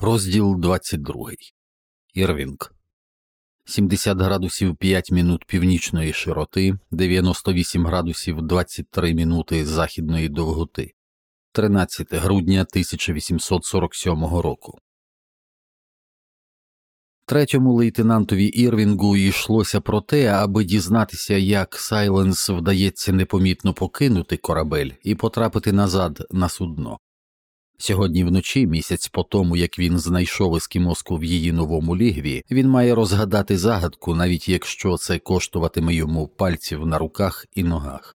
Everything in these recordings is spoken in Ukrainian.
Розділ 22. Ірвінг 70 градусів 5 минут північної широти, 98 градусів 23 минути західної довготи, 13 грудня 1847 року. Третьому лейтенантові Ірвінгу йшлося про те, аби дізнатися, як Сайленс вдається непомітно покинути корабель і потрапити назад на судно. Сьогодні вночі, місяць по тому, як він знайшов ескімоску в її новому лігві, він має розгадати загадку, навіть якщо це коштуватиме йому пальців на руках і ногах.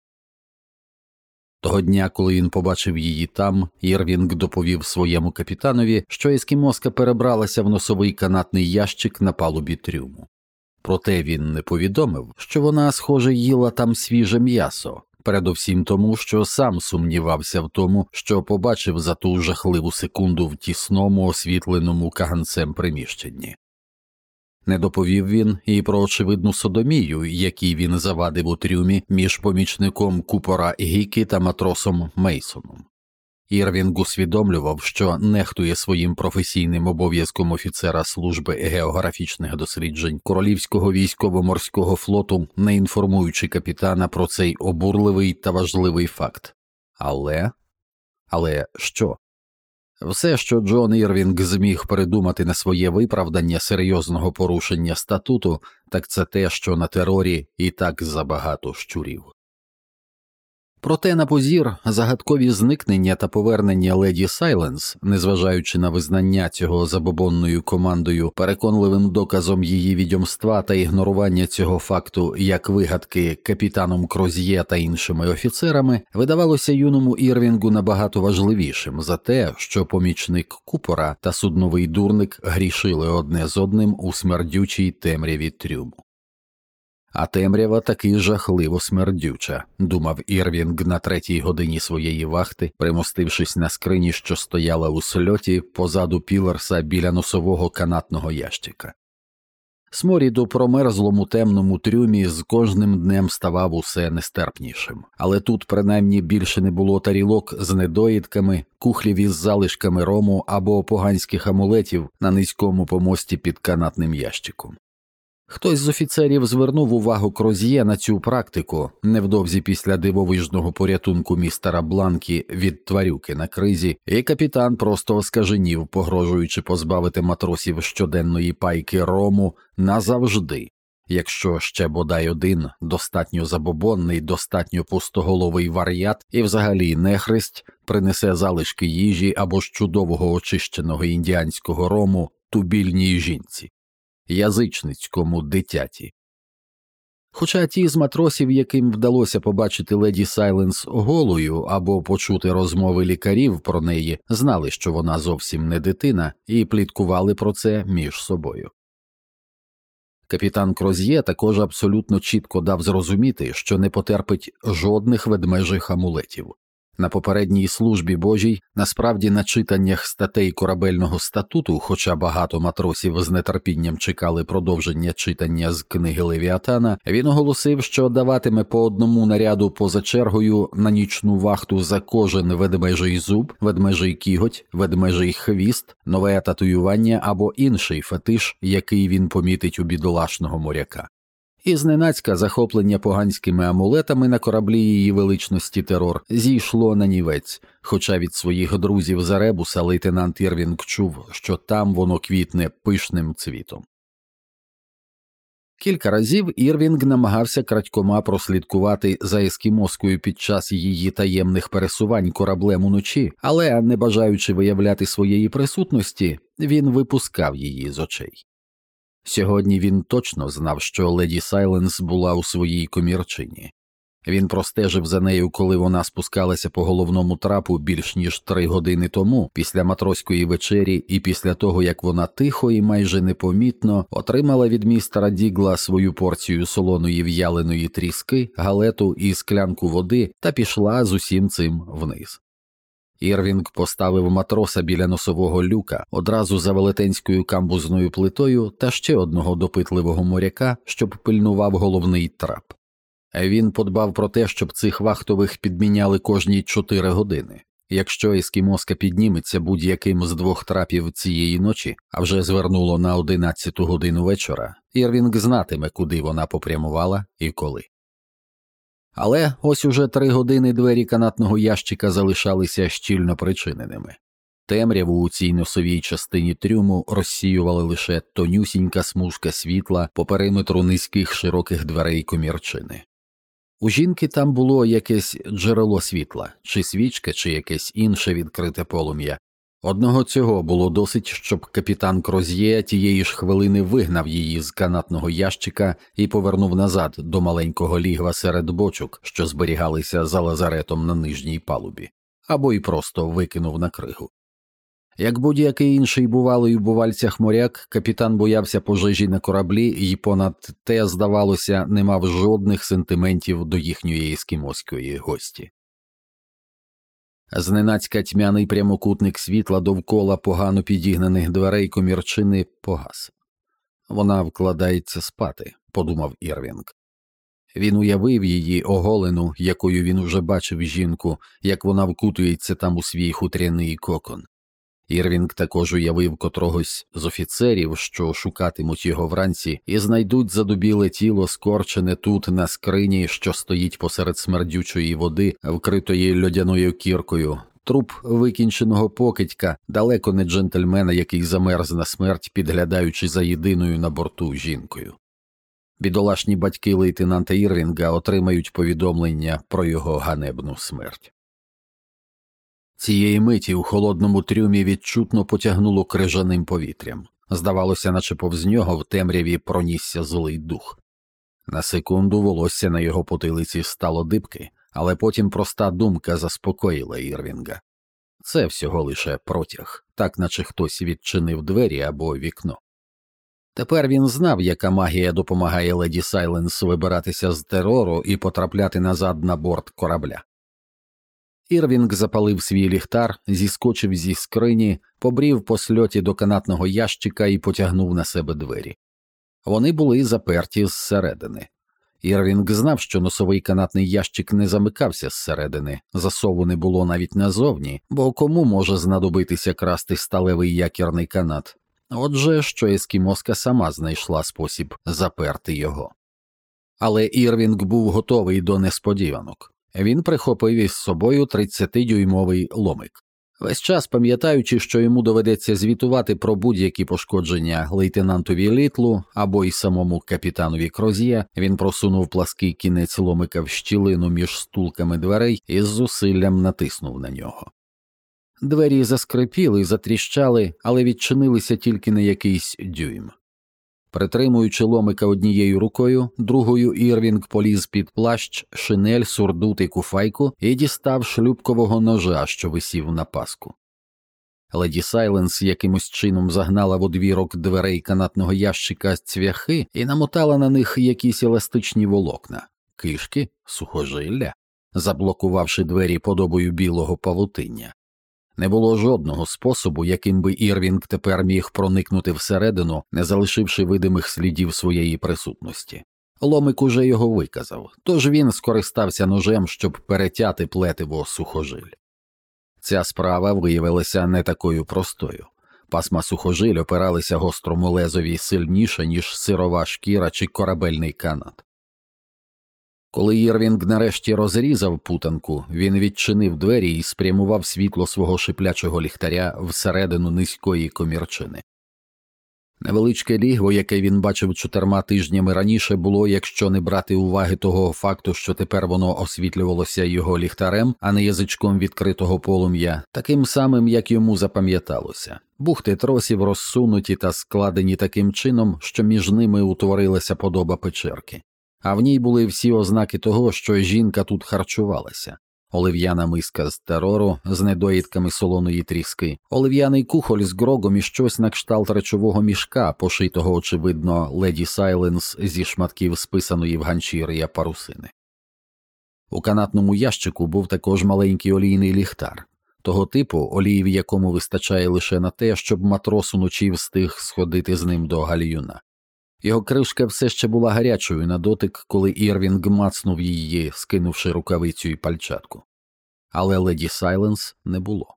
Того дня, коли він побачив її там, Єрвінг доповів своєму капітанові, що ескімоска перебралася в носовий канатний ящик на палубі трюму. Проте він не повідомив, що вона, схоже, їла там свіже м'ясо, передовсім тому, що сам сумнівався в тому, що побачив за ту жахливу секунду в тісному, освітленому каганцем приміщенні. Не доповів він і про очевидну содомію, якій він завадив у трюмі між помічником купора Гікі та матросом Мейсоном. Ірвінг усвідомлював, що нехтує своїм професійним обов'язком офіцера служби географічних досліджень Королівського військово-морського флоту, не інформуючи капітана про цей обурливий та важливий факт. Але але що? Все, що Джон Ірвінг зміг передумати на своє виправдання серйозного порушення статуту, так це те, що на терорі і так забагато щурів. Проте на позір загадкові зникнення та повернення леді Сайленс, незважаючи на визнання цього забобонною командою переконливим доказом її відьомства та ігнорування цього факту як вигадки капітаном Кроз'є та іншими офіцерами, видавалося юному Ірвінгу набагато важливішим за те, що помічник купора та судновий дурник грішили одне з одним у смердючій темряві трюму. А темрява таки жахливо смердюча, думав Ірвінг на третій годині своєї вахти, примостившись на скрині, що стояла у сльоті позаду Піларса біля носового канатного ящика. Сморід у промерзлому темному трюмі з кожним днем ставав усе нестерпнішим, але тут принаймні більше не було тарілок з недоїдками, кухлів із залишками рому або поганських амулетів на низькому помості під канатним ящиком. Хтось з офіцерів звернув увагу Кроз'є на цю практику. Невдовзі після дивовижного порятунку містера Бланкі від тварюки на кризі, і капітан просто оскаженів, погрожуючи позбавити матросів щоденної пайки рому назавжди, якщо ще бодай один достатньо забобонний, достатньо пустоголовий вар'ят і взагалі нехристь принесе залишки їжі або ж чудового очищеного індіанського рому тубільній жінці язичницькому дитяті. Хоча ті з матросів, яким вдалося побачити леді Сайленс голою або почути розмови лікарів про неї, знали, що вона зовсім не дитина, і пліткували про це між собою. Капітан Кроз'є також абсолютно чітко дав зрозуміти, що не потерпить жодних ведмежих амулетів. На попередній службі Божій, насправді на читаннях статей корабельного статуту, хоча багато матросів з нетерпінням чекали продовження читання з книги Левіатана, він оголосив, що даватиме по одному наряду поза чергою на нічну вахту за кожен ведмежий зуб, ведмежий кіготь, ведмежий хвіст, нове татуювання або інший фетиш, який він помітить у бідолашного моряка. І зненацька захоплення поганськими амулетами на кораблі її величності терор зійшло на нівець, хоча від своїх друзів за ребуса лейтенант Ірвінг чув, що там воно квітне пишним цвітом. Кілька разів Ірвінг намагався крадькома прослідкувати за ескімоскою під час її таємних пересувань кораблем уночі, але, не бажаючи виявляти своєї присутності, він випускав її з очей. Сьогодні він точно знав, що леді Сайленс була у своїй комірчині. Він простежив за нею, коли вона спускалася по головному трапу більш ніж три години тому, після матроської вечері, і після того як вона тихо і майже непомітно отримала від містера Дігла свою порцію солоної в'яленої тріски, галету і склянку води та пішла з усім цим вниз. Ірвінг поставив матроса біля носового люка одразу за велетенською камбузною плитою та ще одного допитливого моряка, щоб пильнував головний трап. Він подбав про те, щоб цих вахтових підміняли кожні чотири години. Якщо ескімоска підніметься будь-яким з двох трапів цієї ночі, а вже звернуло на одинадцяту годину вечора, Ірвінг знатиме, куди вона попрямувала і коли. Але ось уже три години двері канатного ящика залишалися щільно причиненими. Темряву у цій носовій частині трюму розсіювала лише тонюсінька смужка світла по периметру низьких широких дверей комірчини. У жінки там було якесь джерело світла, чи свічка, чи якесь інше відкрите полум'я. Одного цього було досить, щоб капітан Кроз'є тієї ж хвилини вигнав її з канатного ящика і повернув назад до маленького лігва серед бочок, що зберігалися за лазаретом на нижній палубі, або й просто викинув на кригу. Як будь-який інший бувалий у бувальцях моряк, капітан боявся пожежі на кораблі і понад те, здавалося, не мав жодних сентиментів до їхньої ескімоської гості. Зненацька тьмяний прямокутник світла довкола погано підігнаних дверей комірчини погас. Вона вкладається спати, подумав Ірвінг. Він уявив її оголену, якою він уже бачив жінку, як вона вкутується там у свій хутряний кокон. Ірвінг також уявив котрогось з офіцерів, що шукатимуть його вранці, і знайдуть задубіле тіло, скорчене тут на скрині, що стоїть посеред смердючої води, вкритої льодяною кіркою. Труп викінченого покидька, далеко не джентльмена, який замерз на смерть, підглядаючи за єдиною на борту жінкою. Бідолашні батьки лейтенанта Ірвінга отримають повідомлення про його ганебну смерть. Цієї миті у холодному трюмі відчутно потягнуло крижаним повітрям. Здавалося, наче повз нього в темряві пронісся злий дух. На секунду волосся на його потилиці стало дибки, але потім проста думка заспокоїла Ірвінга. Це всього лише протяг, так наче хтось відчинив двері або вікно. Тепер він знав, яка магія допомагає леді Сайленс вибиратися з терору і потрапляти назад на борт корабля. Ірвінг запалив свій ліхтар, зіскочив зі скрині, побрів по сльоті до канатного ящика і потягнув на себе двері. Вони були заперті зсередини. Ірвінг знав, що носовий канатний ящик не замикався зсередини, засову не було навіть назовні, бо кому може знадобитися красти сталевий якірний канат. Отже, що ескімоска сама знайшла спосіб заперти його. Але Ірвінг був готовий до несподіванок. Він прихопив із собою 30-дюймовий ломик. Весь час пам'ятаючи, що йому доведеться звітувати про будь-які пошкодження лейтенантові літлу або й самому капітанові Кроз'є, він просунув плаский кінець ломика в щілину між стулками дверей і з зусиллям натиснув на нього. Двері заскрипіли, затріщали, але відчинилися тільки на якийсь дюйм. Притримуючи ломика однією рукою, другою Ірвінг поліз під плащ, шинель, сурдут і куфайку і дістав шлюбкового ножа, що висів на паску. Леді Сайленс якимось чином загнала в одвірок дверей канатного ящика цвяхи і намотала на них якісь еластичні волокна, кишки, сухожилля, заблокувавши двері подобою білого павутиння. Не було жодного способу, яким би Ірвінг тепер міг проникнути всередину, не залишивши видимих слідів своєї присутності. Ломик уже його виказав, тож він скористався ножем, щоб перетяти плетиво сухожиль. Ця справа виявилася не такою простою. Пасма сухожиль опиралися гострому лезові сильніше, ніж сирова шкіра чи корабельний канат. Коли Єрвінг нарешті розрізав путанку, він відчинив двері і спрямував світло свого шиплячого ліхтаря всередину низької комірчини. Невеличке лігво, яке він бачив чотирма тижнями раніше, було, якщо не брати уваги того факту, що тепер воно освітлювалося його ліхтарем, а не язичком відкритого полум'я, таким самим, як йому запам'яталося. Бухти тросів розсунуті та складені таким чином, що між ними утворилася подоба печерки а в ній були всі ознаки того, що жінка тут харчувалася. Олив'яна миска з терору з недоїдками солоної тріски, олив'яний кухоль з грогом і щось на кшталт речового мішка, пошитого, очевидно, леді Сайленс зі шматків списаної в ганчір'я парусини. У канатному ящику був також маленький олійний ліхтар, того типу, олії в якому вистачає лише на те, щоб матрос уночі встиг сходити з ним до гальюна. Його кришка все ще була гарячою на дотик, коли Ірвінг мацнув її, скинувши рукавицю і пальчатку. але леді Сайленс не було.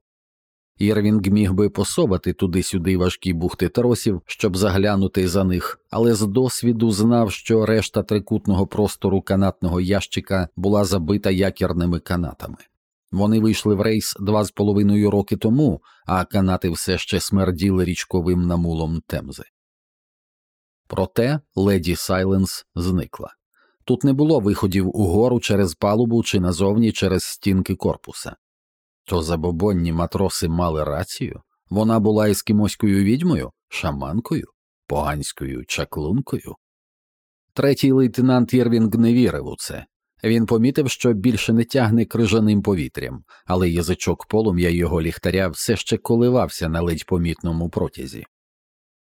Ірвінг міг би пособати туди-сюди важкі бухти тросів, щоб заглянути за них, але з досвіду знав, що решта трикутного простору канатного ящика була забита якірними канатами. Вони вийшли в рейс два з половиною роки тому, а канати все ще смерділи річковим намулом темзи. Проте леді Сайленс зникла. Тут не було виходів угору через палубу чи назовні через стінки корпуса. То забобонні матроси мали рацію вона була ескімоською відьмою, шаманкою, поганською чаклункою. Третій лейтенант Єрвінг не вірив у це. Він помітив, що більше не тягне крижаним повітрям, але язичок полум'я його ліхтаря все ще коливався на ледь помітному протязі.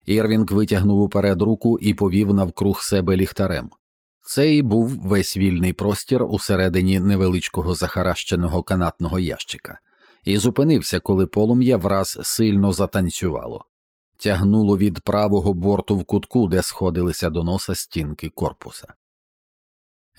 Ірвінг витягнув уперед руку і повів навкруг себе ліхтарем. Це і був весь вільний простір усередині невеличкого захаращеного канатного ящика, і зупинився, коли полум'я враз сильно затанцювало, тягнуло від правого борту в кутку, де сходилися до носа стінки корпуса.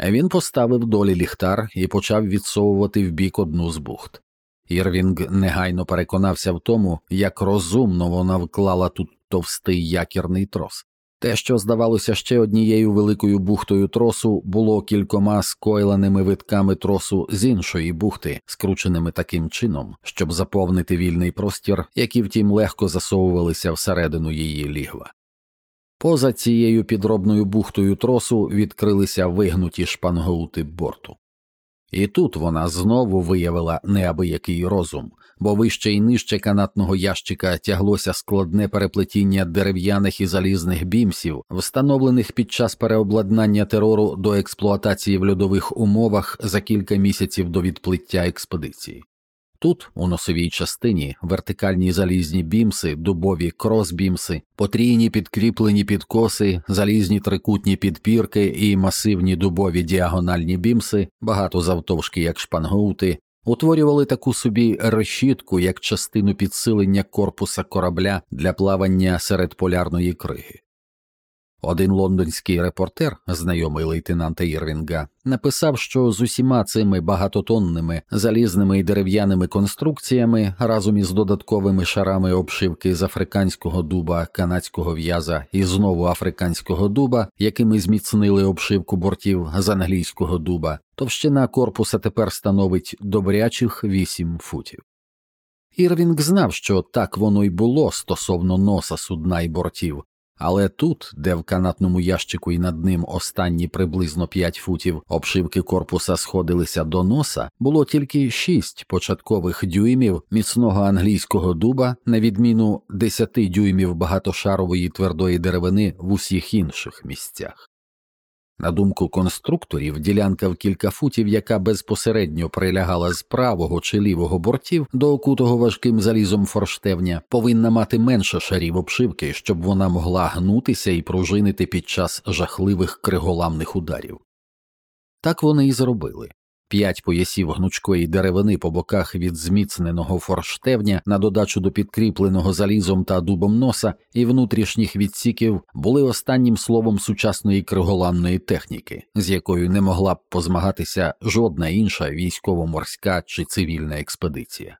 Він поставив долі ліхтар і почав відсовувати вбік одну з бухт. Ірвінг негайно переконався в тому, як розумно вона вклала тут товстий якірний трос. Те, що здавалося ще однією великою бухтою тросу, було кількома скойленими витками тросу з іншої бухти, скрученими таким чином, щоб заповнити вільний простір, які втім легко засовувалися всередину її лігва. Поза цією підробною бухтою тросу відкрилися вигнуті шпангоути борту. І тут вона знову виявила неабиякий розум, бо вище й нижче канатного ящика тяглося складне переплетіння дерев'яних і залізних бімсів, встановлених під час переобладнання терору до експлуатації в льодових умовах за кілька місяців до відплиття експедиції. Тут, у носовій частині, вертикальні залізні бімси, дубові кросбімси, потрійні підкріплені підкоси, залізні трикутні підпірки і масивні дубові діагональні бімси, багато завтовшки як шпангоути, утворювали таку собі решітку як частину підсилення корпуса корабля для плавання серед полярної криги. Один лондонський репортер, знайомий лейтенанта Ірвінга, написав, що з усіма цими багатотонними залізними і дерев'яними конструкціями разом із додатковими шарами обшивки з африканського дуба, канадського в'яза і знову африканського дуба, якими зміцнили обшивку бортів з англійського дуба, товщина корпуса тепер становить добрячих вісім футів. Ірвінг знав, що так воно й було стосовно носа судна й бортів, але тут, де в канатному ящику і над ним останні приблизно 5 футів обшивки корпуса сходилися до носа, було тільки 6 початкових дюймів міцного англійського дуба, на відміну 10 дюймів багатошарової твердої деревини в усіх інших місцях. На думку конструкторів, ділянка в кілька футів, яка безпосередньо прилягала з правого чи лівого бортів до окутого важким залізом форштевня, повинна мати менше шарів обшивки, щоб вона могла гнутися і пружинити під час жахливих криголамних ударів. Так вони і зробили п'ять поясів гнучкої деревини по боках від зміцненого форштевня на додачу до підкріпленого залізом та дубом носа і внутрішніх відсіків були останнім словом сучасної криголамної техніки, з якою не могла б позмагатися жодна інша військово-морська чи цивільна експедиція.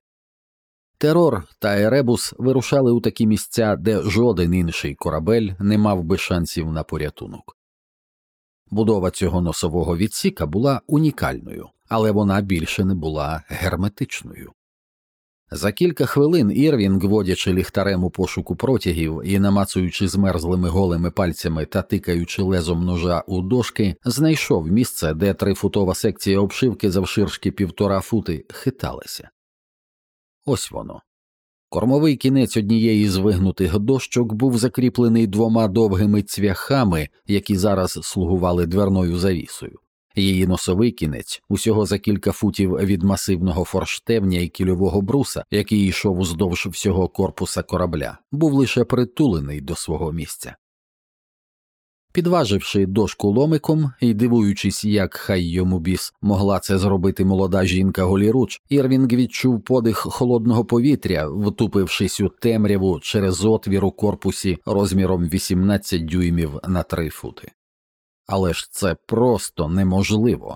Терор та Еребус вирушали у такі місця, де жоден інший корабель не мав би шансів на порятунок. Будова цього носового відсіка була унікальною, але вона більше не була герметичною. За кілька хвилин Ірвінг, водячи ліхтарем у пошуку протягів і намацуючи змерзлими голими пальцями та тикаючи лезом ножа у дошки, знайшов місце, де трифутова секція обшивки завширшки півтора фути хиталася. Ось воно. Кормовий кінець однієї з вигнутих дощок був закріплений двома довгими цвяхами, які зараз слугували дверною завісою. Її носовий кінець, усього за кілька футів від масивного форштевня і кільового бруса, який йшов уздовж всього корпуса корабля, був лише притулений до свого місця. Підваживши дошку ломиком і дивуючись, як хай йому біс могла це зробити молода жінка голіруч, Ірвінг відчув подих холодного повітря, втупившись у темряву через отвір у корпусі розміром 18 дюймів на 3 фути. Але ж це просто неможливо.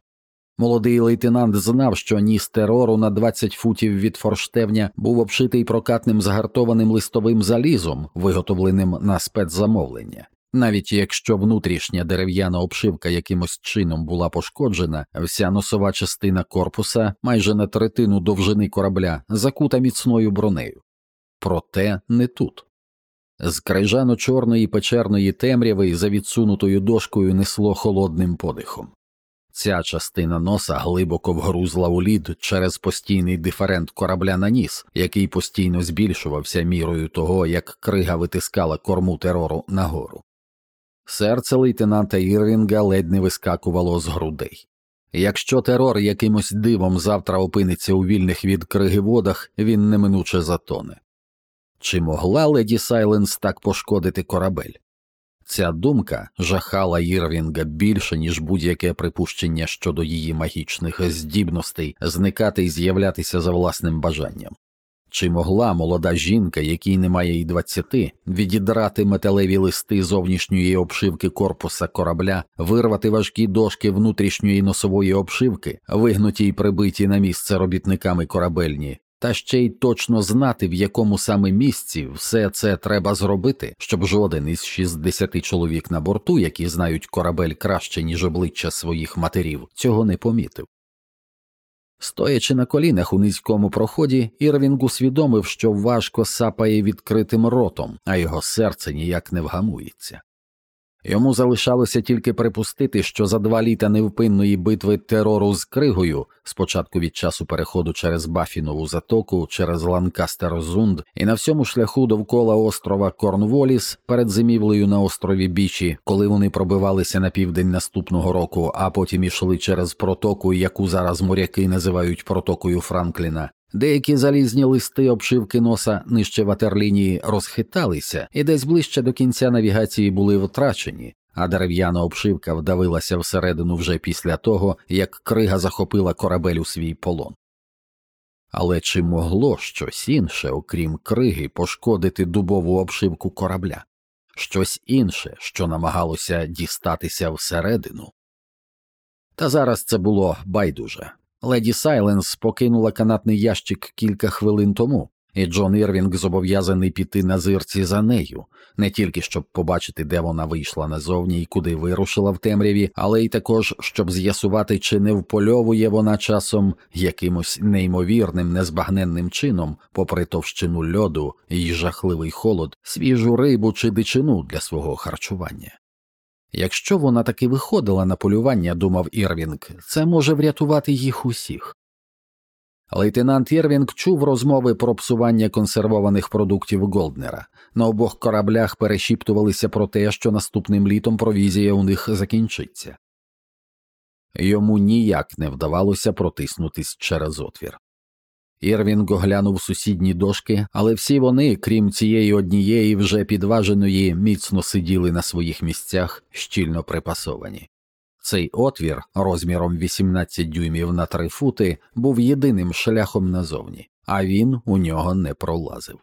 Молодий лейтенант знав, що ніс терору на 20 футів від форштевня був обшитий прокатним загартованим листовим залізом, виготовленим на спецзамовлення. Навіть якщо внутрішня дерев'яна обшивка якимось чином була пошкоджена, вся носова частина корпуса, майже на третину довжини корабля, закута міцною бронею. Проте не тут. З крижано чорної печерної темряви за відсунутою дошкою несло холодним подихом. Ця частина носа глибоко вгрузла у лід через постійний диферент корабля на ніс, який постійно збільшувався мірою того, як крига витискала корму терору нагору. Серце лейтенанта Ірвінга ледь не вискакувало з грудей. Якщо терор якимось дивом завтра опиниться у вільних від криги водах, він неминуче затоне. Чи могла леді Сайленс так пошкодити корабель? Ця думка жахала Ірвінга більше, ніж будь-яке припущення щодо її магічних здібностей зникати і з'являтися за власним бажанням. Чи могла молода жінка, якій немає й двадцяти, відідрати металеві листи зовнішньої обшивки корпуса корабля, вирвати важкі дошки внутрішньої носової обшивки, вигнуті й прибиті на місце робітниками корабельні, та ще й точно знати, в якому саме місці все це треба зробити, щоб жоден із 60 чоловік на борту, які знають корабель краще, ніж обличчя своїх матерів, цього не помітив. Стоячи на колінах у низькому проході, Ірвінг усвідомив, що важко сапає відкритим ротом, а його серце ніяк не вгамується. Йому залишалося тільки припустити, що за два літа невпинної битви терору з кригою, спочатку від часу переходу через Бафінову затоку, через Ланкастер-Зунд і на всьому шляху довкола острова Корнволіс перед зимівлею на острові Бічі, коли вони пробивалися на південь наступного року, а потім ішли через протоку, яку зараз моряки називають протокою Франкліна. Деякі залізні листи обшивки носа нижче ватерлінії розхиталися і десь ближче до кінця навігації були втрачені, а дерев'яна обшивка вдавилася всередину вже після того, як крига захопила корабель у свій полон. Але чи могло щось інше, окрім криги, пошкодити дубову обшивку корабля? Щось інше, що намагалося дістатися всередину? Та зараз це було байдуже. Леді Сайленс покинула канатний ящик кілька хвилин тому, і Джон Ірвінг зобов'язаний піти на зирці за нею, не тільки щоб побачити, де вона вийшла назовні і куди вирушила в темряві, але й також щоб з'ясувати, чи не впольовує вона часом якимось неймовірним, незбагненним чином, попри товщину льоду і жахливий холод, свіжу рибу чи дичину для свого харчування. Якщо вона таки виходила на полювання, думав Ірвінг, це може врятувати їх усіх. Лейтенант Ірвінг чув розмови про псування консервованих продуктів Голднера. На обох кораблях перешіптувалися про те, що наступним літом провізія у них закінчиться. Йому ніяк не вдавалося протиснутись через отвір. Ірвінг оглянув сусідні дошки, але всі вони, крім цієї однієї вже підваженої, міцно сиділи на своїх місцях, щільно припасовані. Цей отвір, розміром 18 дюймів на 3 фути, був єдиним шляхом назовні, а він у нього не пролазив.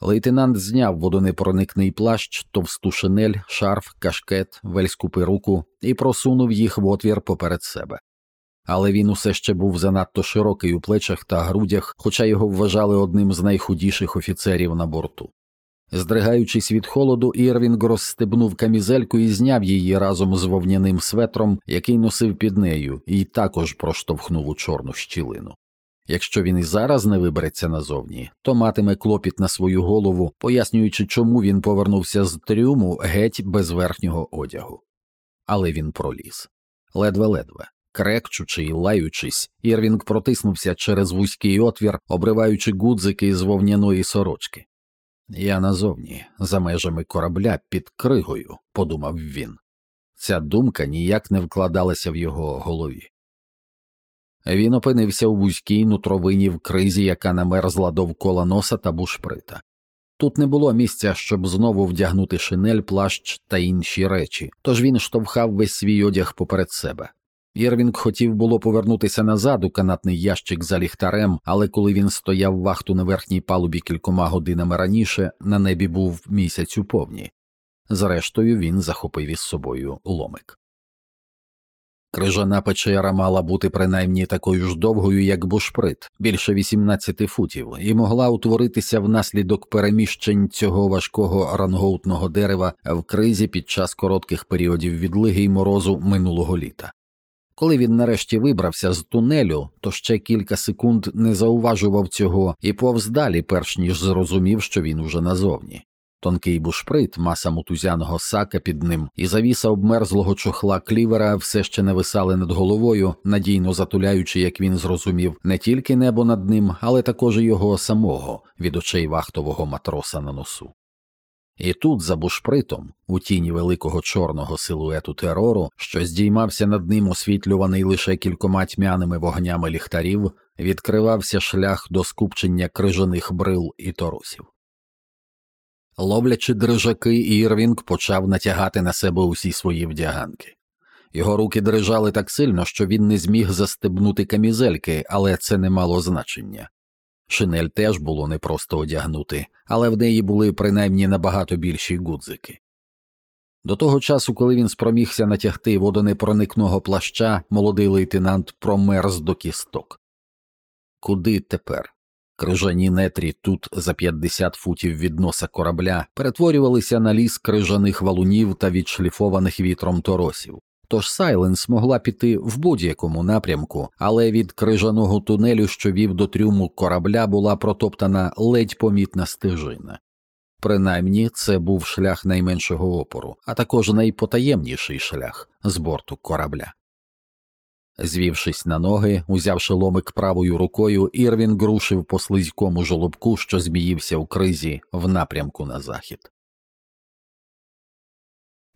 Лейтенант зняв водонепроникний плащ, товсту шинель, шарф, кашкет, вельську перуку і просунув їх в отвір поперед себе але він усе ще був занадто широкий у плечах та грудях, хоча його вважали одним з найхудіших офіцерів на борту. Здригаючись від холоду, Ірвінг розстебнув камізельку і зняв її разом з вовняним светром, який носив під нею, і також проштовхнув у чорну щілину. Якщо він і зараз не вибереться назовні, то матиме клопіт на свою голову, пояснюючи, чому він повернувся з трюму геть без верхнього одягу. Але він проліз ледве-ледве. Крекчучи і лаючись, Ірвінг протиснувся через вузький отвір, обриваючи гудзики з вовняної сорочки. Я назовні, за межами корабля під кригою, подумав він. Ця думка ніяк не вкладалася в його голові. Він опинився у вузькій нутровині в кризі, яка намерзла довкола носа та бушприта. Тут не було місця, щоб знову вдягнути шинель, плащ та інші речі, тож він штовхав весь свій одяг поперед себе. Єрвінг хотів було повернутися назад у канатний ящик за ліхтарем, але коли він стояв вахту на верхній палубі кількома годинами раніше, на небі був місяць у повні. Зрештою, він захопив із собою ломик. Крижана печера мала бути принаймні такою ж довгою, як бушприт, більше 18 футів, і могла утворитися внаслідок переміщень цього важкого рангоутного дерева в кризі під час коротких періодів відлиги й морозу минулого літа. Коли він нарешті вибрався з тунелю, то ще кілька секунд не зауважував цього і повз далі, перш ніж зрозумів, що він уже назовні. Тонкий бушприт, маса мутузяного сака під ним, і завіса обмерзлого чохла клівера все ще не висали над головою, надійно затуляючи, як він зрозумів, не тільки небо над ним, але також і його самого від очей вахтового матроса на носу. І тут, за бушпритом, у тіні великого чорного силуету терору, що здіймався над ним, освітлюваний лише кількома тьмяними вогнями ліхтарів, відкривався шлях до скупчення крижаних брил і торусів. Ловлячи дрижаки, Ірвінг почав натягати на себе усі свої вдяганки. Його руки дрижали так сильно, що він не зміг застебнути камізельки, але це не мало значення. Шинель теж було непросто одягнути, але в неї були принаймні набагато більші гудзики. До того часу, коли він спромігся натягти водонепроникного плаща, молодий лейтенант промерз до кісток. Куди тепер? Крижані нетрі тут за 50 футів від носа корабля перетворювалися на ліс крижаних валунів та відшліфованих вітром торосів. Тож Сайленс могла піти в будь-якому напрямку, але від крижаного тунелю, що вів до трюму корабля, була протоптана ледь помітна стежина. Принаймні це був шлях найменшого опору, а також найпотаємніший шлях з борту корабля. Звівшись на ноги, узявши ломик правою рукою, Ірвін рушив по слизькому жолобку, що зміївся у кризі в напрямку на захід.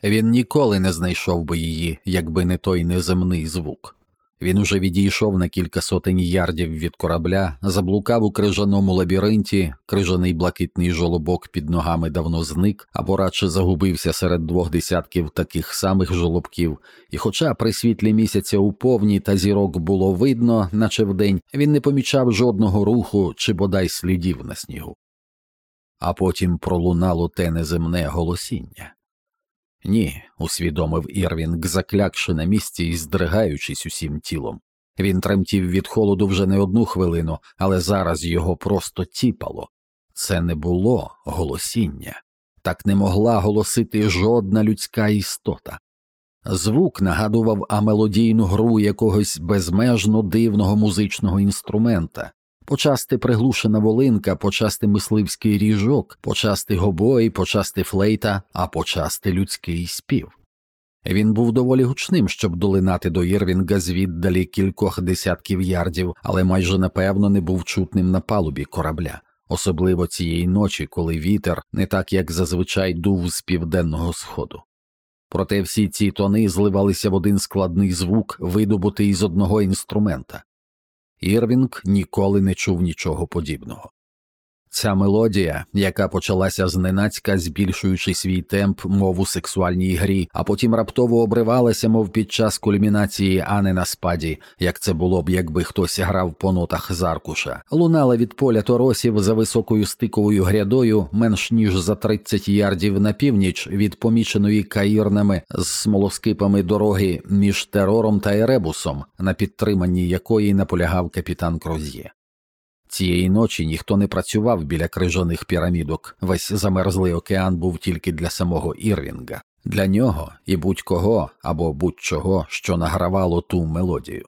Він ніколи не знайшов би її, якби не той неземний звук. Він уже відійшов на кілька сотень ярдів від корабля, заблукав у крижаному лабіринті, крижаний блакитний жолобок під ногами давно зник, або радше загубився серед двох десятків таких самих жолобків, і, хоча при світлі місяця у повні та зірок було видно, наче вдень, він не помічав жодного руху чи бодай слідів на снігу. А потім пролунало те неземне голосіння. Ні, усвідомив Ірвінг, заклякши на місці і здригаючись усім тілом. Він тремтів від холоду вже не одну хвилину, але зараз його просто тіпало. Це не було голосіння, так не могла голосити жодна людська істота. Звук нагадував амелодійну гру якогось безмежно дивного музичного інструмента, почасти приглушена волинка, почасти мисливський ріжок, почасти гобой, почасти флейта, а почасти людський спів. Він був доволі гучним, щоб долинати до Ірвінга звіддалі кількох десятків ярдів, але майже напевно не був чутним на палубі корабля, особливо цієї ночі, коли вітер не так як зазвичай дув з південного сходу. Проте всі ці тони зливалися в один складний звук, видобутий із одного інструмента. Ірвінг ніколи не чув нічого подібного. Ця мелодія, яка почалася зненацька, збільшуючи свій темп, мов у сексуальній грі, а потім раптово обривалася, мов під час кульмінації, а не на спаді, як це було б, якби хтось грав по нотах з аркуша, лунала від поля торосів за високою стиковою грядою, менш ніж за 30 ярдів на північ від поміченої каїрнами з смолоскипами дороги між терором та еребусом, на підтриманні якої наполягав капітан Кроз'є. Цієї ночі ніхто не працював біля крижаних пірамідок, весь замерзлий океан був тільки для самого Ірвінга, для нього і будь-кого або будь-чого, що награвало ту мелодію.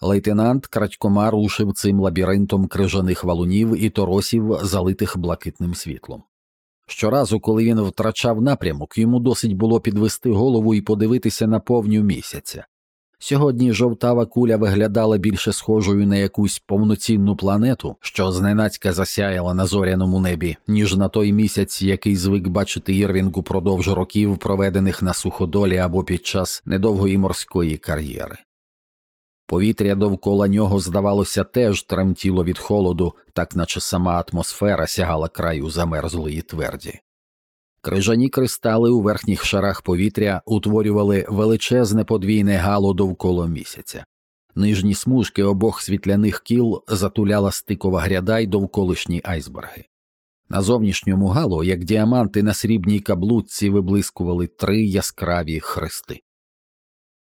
Лейтенант крадькома рушив цим лабіринтом крижаних валунів і торосів, залитих блакитним світлом. Щоразу, коли він втрачав напрямок, йому досить було підвести голову і подивитися на повню місяця. Сьогодні жовтава куля виглядала більше схожою на якусь повноцінну планету, що зненацька засяяла на зоряному небі, ніж на той місяць, який звик бачити Ірвінг упродовж років, проведених на суходолі або під час недовгої морської кар'єри. Повітря довкола нього, здавалося, теж тремтіло від холоду, так наче сама атмосфера сягала краю замерзлої тверді. Крижані кристали у верхніх шарах повітря утворювали величезне подвійне гало довкола місяця. Нижні смужки обох світляних кіл затуляла стикова гряда й довколишні айсберги. На зовнішньому галу, як діаманти на срібній каблуці, виблискували три яскраві хрести.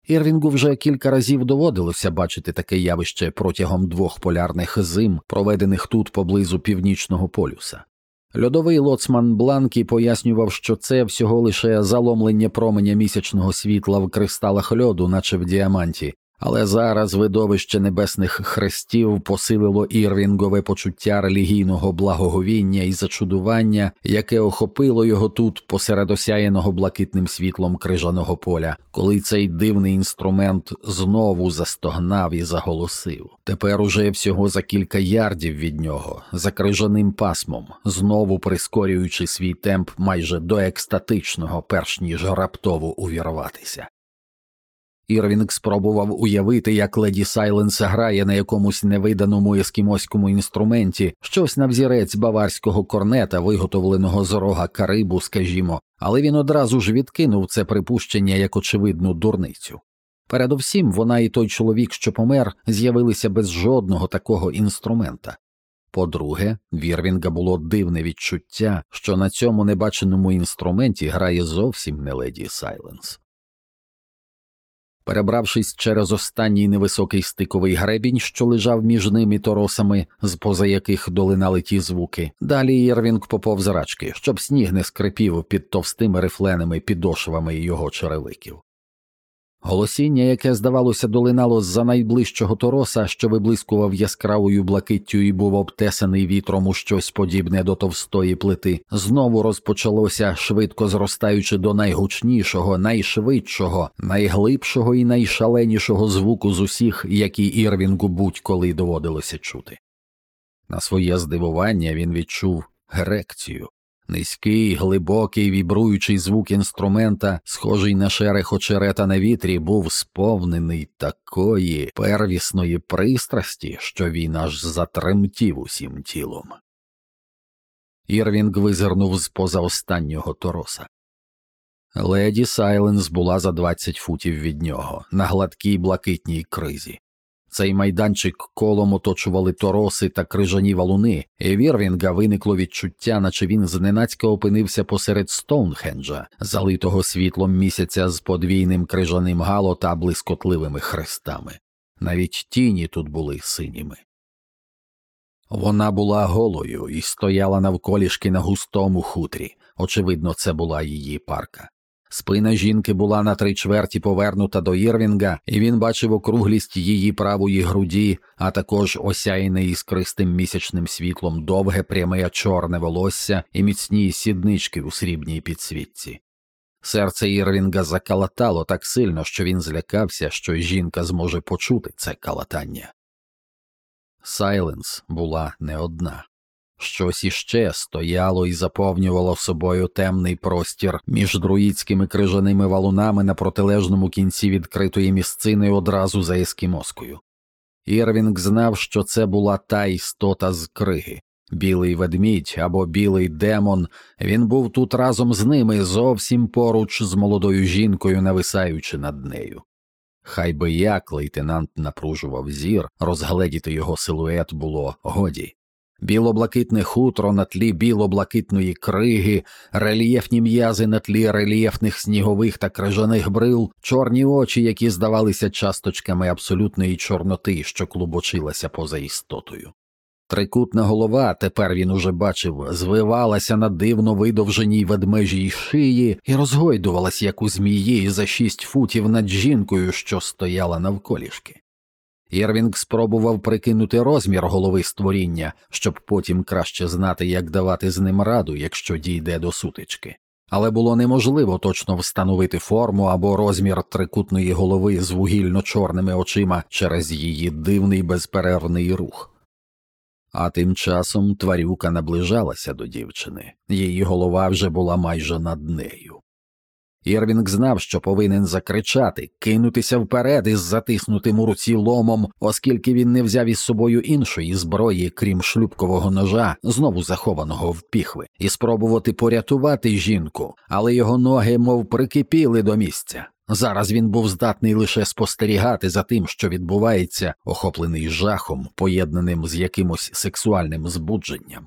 Ірвінгу вже кілька разів доводилося бачити таке явище протягом двох полярних зим, проведених тут поблизу північного полюса. Льодовий лоцман Бланкі пояснював, що це всього лише заломлення променя місячного світла в кристалах льоду, наче в діаманті, але зараз видовище небесних хрестів посилило ірвінгове почуття релігійного благоговіння і зачудування, яке охопило його тут посеред осяяного блакитним світлом крижаного поля, коли цей дивний інструмент знову застогнав і заголосив. Тепер уже всього за кілька ярдів від нього, за крижаним пасмом, знову прискорюючи свій темп майже до екстатичного, перш ніж раптово увірватися. Ірвінг спробував уявити, як леді Сайленс грає на якомусь невиданому ескімоському інструменті, щось на взірець баварського корнета, виготовленого з рога Карибу, скажімо, але він одразу ж відкинув це припущення як очевидну дурницю. Передовсім вона і той чоловік, що помер, з'явилися без жодного такого інструмента. По-друге, в Ірвінга було дивне відчуття, що на цьому небаченому інструменті грає зовсім не леді Сайленс. Перебравшись через останній невисокий стиковий гребінь, що лежав між ними торосами, з поза яких долинали ті звуки, далі Єрвінг поповз рачки, щоб сніг не скрипів під товстими рифленими підошвами його черевиків. Голосіння, яке, здавалося, долинало з за найближчого тороса, що виблискував яскравою блакиттю і був обтесаний вітром у щось подібне до товстої плити, знову розпочалося, швидко зростаючи до найгучнішого, найшвидшого, найглибшого і найшаленішого звуку з усіх, які Ірвінгу будь-коли доводилося чути. На своє здивування він відчув грекцію. Низький, глибокий, вібруючий звук інструмента, схожий на шерех очерета на вітрі, був сповнений такої первісної пристрасті, що він аж затремтів усім тілом. Ірвінг визирнув з поза останнього тороса. Леді Сайленс була за двадцять футів від нього, на гладкій блакитній кризі. Цей майданчик колом оточували тороси та крижані валуни, і Вірвінга виникло відчуття, наче він зненацька опинився посеред Стоунхенджа, залитого світлом місяця з подвійним крижаним гало та блискотливими хрестами. Навіть тіні тут були синіми. Вона була голою і стояла навколішки на густому хутрі. Очевидно, це була її парка. Спина жінки була на три чверті повернута до Ірвінга, і він бачив округлість її правої груді, а також осяяне іскристим місячним світлом довге пряме чорне волосся і міцні сіднички у срібній підсвітці. Серце Ірвінга закалатало так сильно, що він злякався, що жінка зможе почути це калатання. Сайленс була не одна. Щось іще стояло і заповнювало собою темний простір між друїдськими крижаними валунами на протилежному кінці відкритої місцини одразу за ескімоскою. Ірвінг знав, що це була та істота з криги. Білий ведмідь або білий демон, він був тут разом з ними зовсім поруч з молодою жінкою, нависаючи над нею. Хай би як лейтенант напружував зір, розгледіти його силует було годі. Білоблакитне хутро на тлі білоблакитної криги, рельєфні м'язи на тлі рельєфних снігових та крижаних брил, чорні очі, які здавалися часточками абсолютної чорноти, що клубочилася поза істотою. Трикутна голова, тепер він уже бачив, звивалася на дивно видовженій ведмежій шиї і розгойдувалась, як у змії, за шість футів над жінкою, що стояла навколішки. Єрвінг спробував прикинути розмір голови створіння, щоб потім краще знати, як давати з ним раду, якщо дійде до сутички. Але було неможливо точно встановити форму або розмір трикутної голови з вугільно чорними очима через її дивний безперервний рух. А тим часом тварюка наближалася до дівчини, її голова вже була майже над нею. Ірвінг знав, що повинен закричати, кинутися вперед із затиснутим у руці ломом, оскільки він не взяв із собою іншої зброї, крім шлюбкового ножа, знову захованого в піхви, і спробувати порятувати жінку, але його ноги мов прикипіли до місця. Зараз він був здатний лише спостерігати за тим, що відбувається, охоплений жахом, поєднаним з якимось сексуальним збудженням.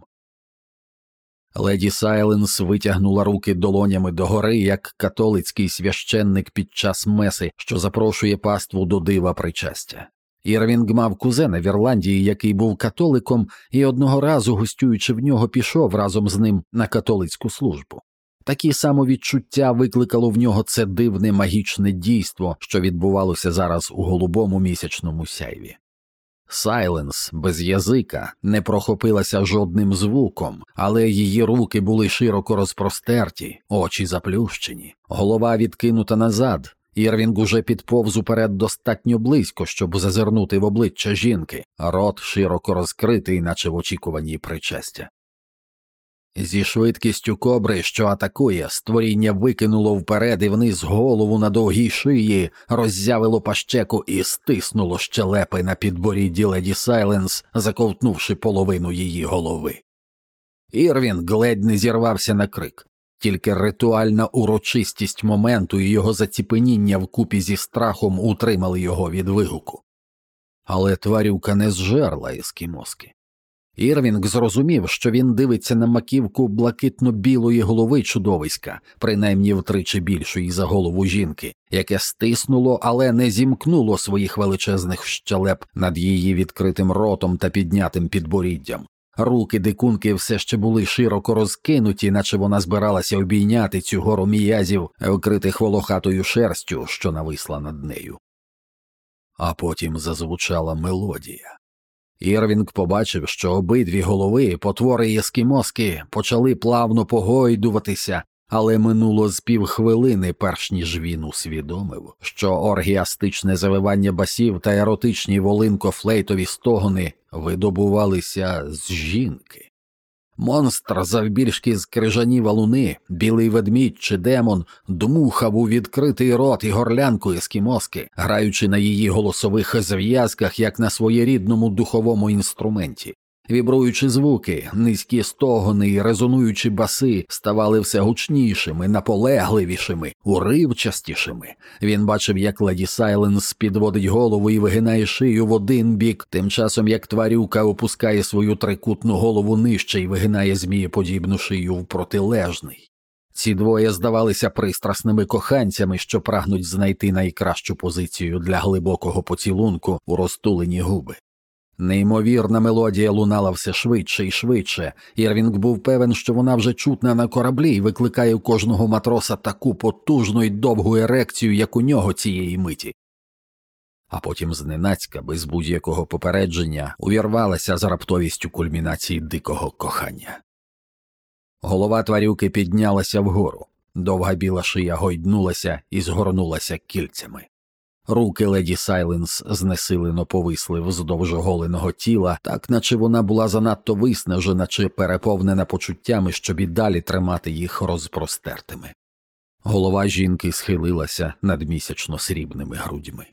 Леді Сайленс витягнула руки долонями догори, як католицький священник під час меси, що запрошує паству до дива причастя. Ірвінг мав кузена в Ірландії, який був католиком, і одного разу, гостюючи в нього, пішов разом з ним на католицьку службу. Такі самовідчуття викликало в нього це дивне магічне дійство, що відбувалося зараз у голубому місячному сяйві. Сайленс без язика не прохопилася жодним звуком, але її руки були широко розпростерті, очі заплющені, голова відкинута назад. Ірвінг уже підповз уперед достатньо близько, щоб зазирнути в обличчя жінки, рот широко розкритий, наче в очікуванні причастя. Зі швидкістю кобри, що атакує, створіння викинуло вперед і вниз голову на довгій шиї, роззявило пащеку і стиснуло щелепи на підборідді леді Сайленс, заковтнувши половину її голови. Ірвін ледь не зірвався на крик. Тільки ритуальна урочистість моменту і його заціпеніння вкупі зі страхом утримали його від вигуку. Але тварюка не зжерла ескімоски. Ірвінг зрозумів, що він дивиться на маківку блакитно-білої голови чудовиська, принаймні втричі більшої за голову жінки, яке стиснуло, але не зімкнуло своїх величезних щелеп над її відкритим ротом та піднятим підборіддям. Руки дикунки все ще були широко розкинуті, наче вона збиралася обійняти цю гору м'язів, вкритих волохатою шерстю, що нависла над нею. А потім зазвучала мелодія. Ірвінг побачив, що обидві голови, потвори ескімоски, почали плавно погойдуватися, але минуло з півхвилини, перш ніж він усвідомив, що оргіастичне завивання басів та еротичні волинко-флейтові стогони видобувалися з жінки. Монстр завбільшки з крижані валуни, білий ведмідь чи демон дмухав у відкритий рот і горлянку ескімоски, граючи на її голосових зв'язках, як на своєрідному духовому інструменті. Вібруючи звуки, низькі стогони і резонуючі баси ставали все гучнішими, наполегливішими, уривчастішими. Він бачив, як леді Сайленс підводить голову і вигинає шию в один бік, тим часом як тварюка опускає свою трикутну голову нижче і вигинає змієподібну шию в протилежний. Ці двоє здавалися пристрасними коханцями, що прагнуть знайти найкращу позицію для глибокого поцілунку у розтулені губи. Неймовірна мелодія лунала все швидше і швидше. Ірвінг був певен, що вона вже чутна на кораблі і викликає у кожного матроса таку потужну й довгу ерекцію, як у нього цієї миті. А потім зненацька, без будь-якого попередження, увірвалася з раптовістю кульмінації дикого кохання. Голова тварюки піднялася вгору, довга біла шия гойднулася і згорнулася кільцями. Руки леді Сайленс знесилено повисли вздовж оголеного тіла, так наче вона була занадто виснажена чи переповнена почуттями, щоб і далі тримати їх розпростертими. Голова жінки схилилася над місячно срібними грудьми.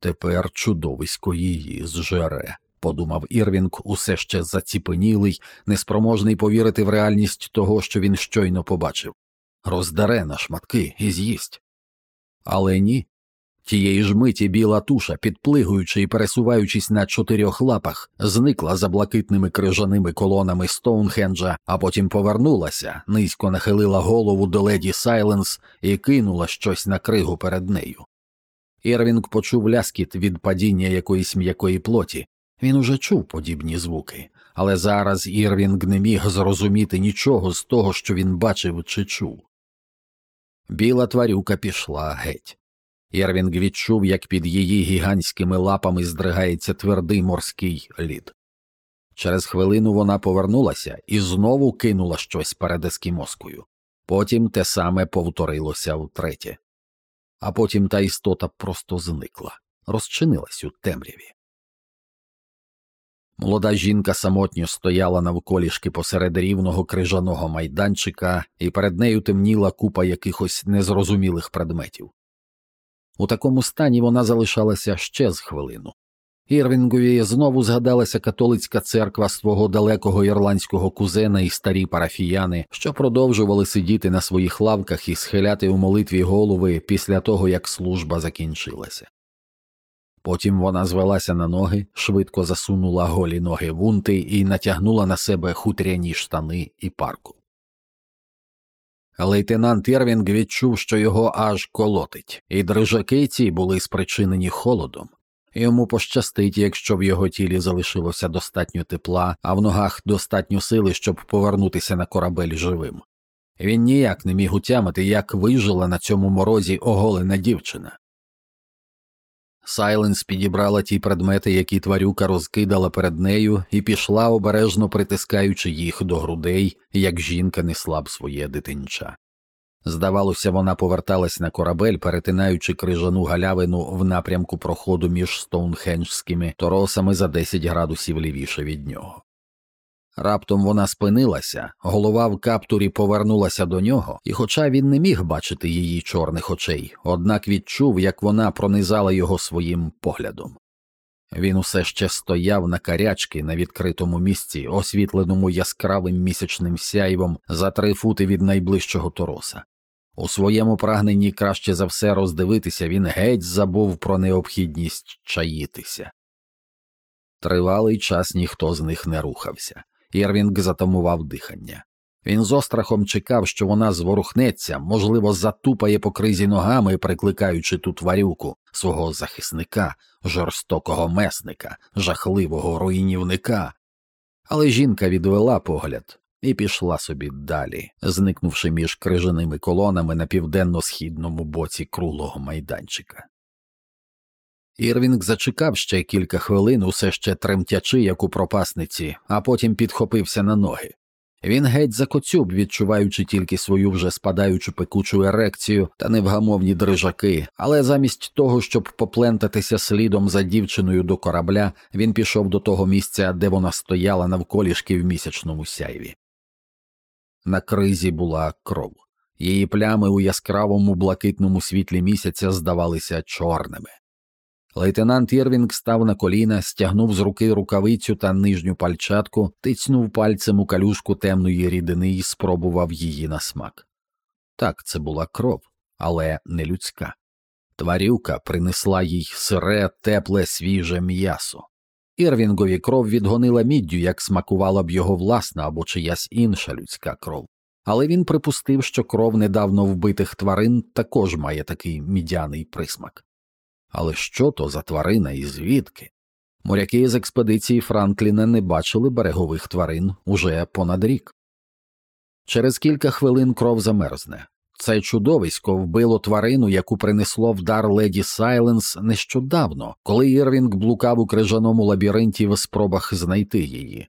Тепер чудовисько її зжере, подумав Ірвінг, усе ще заціпенілий, неспроможний повірити в реальність того, що він щойно побачив роздаре на шматки і з'їсть. Але ні, Тієї ж миті біла туша, підплигуючи і пересуваючись на чотирьох лапах, зникла за блакитними крижаними колонами Стоунхенджа, а потім повернулася, низько нахилила голову до леді Сайленс і кинула щось на кригу перед нею. Ірвінг почув ляскіт від падіння якоїсь м'якої плоті. Він уже чув подібні звуки, але зараз Ірвінг не міг зрозуміти нічого з того, що він бачив чи чув. Біла тварюка пішла геть. Єрвінг відчув, як під її гігантськими лапами здригається твердий морський лід. Через хвилину вона повернулася і знову кинула щось перед ескімоскою. Потім те саме повторилося втретє. А потім та істота просто зникла, розчинилась у темряві. Молода жінка самотньо стояла навколішки посеред рівного крижаного майданчика, і перед нею темніла купа якихось незрозумілих предметів. У такому стані вона залишалася ще з хвилину. Ірвінгові знову згадалася католицька церква свого далекого ірландського кузена і старі парафіяни, що продовжували сидіти на своїх лавках і схиляти у молитві голови після того, як служба закінчилася. Потім вона звелася на ноги, швидко засунула голі ноги в унти і натягнула на себе хутряні штани і парку. Лейтенант Ірвінг відчув, що його аж колотить, і дрижаки ці були спричинені холодом. Йому пощастить, якщо в його тілі залишилося достатньо тепла, а в ногах достатньо сили, щоб повернутися на корабель живим. Він ніяк не міг утямити, як вижила на цьому морозі оголена дівчина. Сайленс підібрала ті предмети, які тварюка розкидала перед нею, і пішла, обережно притискаючи їх до грудей, як жінка несла б своє дитинча. Здавалося, вона поверталась на корабель, перетинаючи крижану галявину в напрямку проходу між стоунхенджськими торосами за 10 градусів лівіше від нього. Раптом вона спинилася, голова в каптурі повернулася до нього, і, хоча він не міг бачити її чорних очей, однак відчув, як вона пронизала його своїм поглядом. Він усе ще стояв на карячки на відкритому місці, освітленому яскравим місячним сяйвом за три фути від найближчого тороса. У своєму прагненні краще за все роздивитися він геть забув про необхідність чаїтися. Тривалий час ніхто з них не рухався. Єрвінг затамував дихання. Він з острахом чекав, що вона зворухнеться, можливо, затупає по кризі ногами, прикликаючи ту тварюку, свого захисника, жорстокого месника, жахливого руйнівника. Але жінка відвела погляд і пішла собі далі, зникнувши між крижаними колонами на південно-східному боці круглого майданчика. Ірвінг зачекав ще кілька хвилин, усе ще тремтячи, як у пропасниці, а потім підхопився на ноги. Він геть закоцюб, відчуваючи тільки свою вже спадаючу пекучу ерекцію та невгамовні дрижаки, але замість того, щоб поплентатися слідом за дівчиною до корабля, він пішов до того місця, де вона стояла навколішки в місячному сяйві. На кризі була кров. Її плями у яскравому блакитному світлі місяця здавалися чорними. Лейтенант Єрвінг став на коліна, стягнув з руки рукавицю та нижню пальчатку, тицнув пальцем у калюшку темної рідини і спробував її на смак. Так, це була кров, але не людська. Тварюка принесла їй сире, тепле, свіже м'ясо. Ірвінгові кров відгонила міддю, як смакувала б його власна або чиясь інша людська кров. Але він припустив, що кров недавно вбитих тварин також має такий мідяний присмак. Але що то за тварина і звідки? Моряки з експедиції Франкліна не бачили берегових тварин уже понад рік. Через кілька хвилин кров замерзне. Це чудовисько вбило тварину, яку принесло в дар леді Сайленс нещодавно, коли Ірвінг блукав у крижаному лабіринті в спробах знайти її.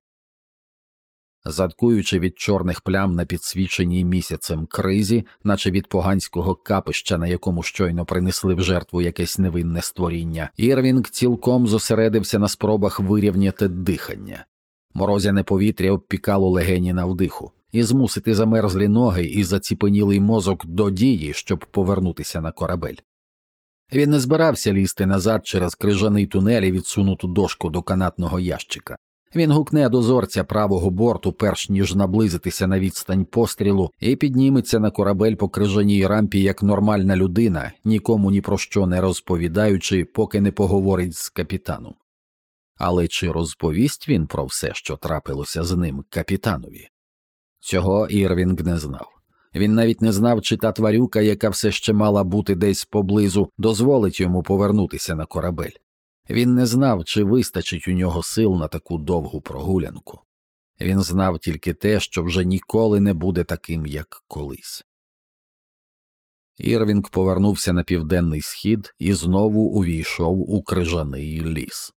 Задкуючи від чорних плям на підсвіченій місяцем кризі, наче від поганського капища, на якому щойно принесли в жертву якесь невинне створіння, Ірвінг цілком зосередився на спробах вирівняти дихання. Морозяне повітря обпікало легені на вдиху, і змусити замерзлі ноги і заціпенілий мозок до дії, щоб повернутися на корабель. Він не збирався лізти назад через крижаний тунель і відсунуту дошку до канатного ящика. Він гукне дозорця правого борту, перш ніж наблизитися на відстань пострілу, і підніметься на корабель по крижаній рампі як нормальна людина, нікому ні про що не розповідаючи, поки не поговорить з капітаном. Але чи розповість він про все, що трапилося з ним капітанові? Цього Ірвінг не знав. Він навіть не знав, чи та тварюка, яка все ще мала бути десь поблизу, дозволить йому повернутися на корабель. Він не знав, чи вистачить у нього сил на таку довгу прогулянку. Він знав тільки те, що вже ніколи не буде таким, як колись. Ірвінг повернувся на південний схід і знову увійшов у крижаний ліс.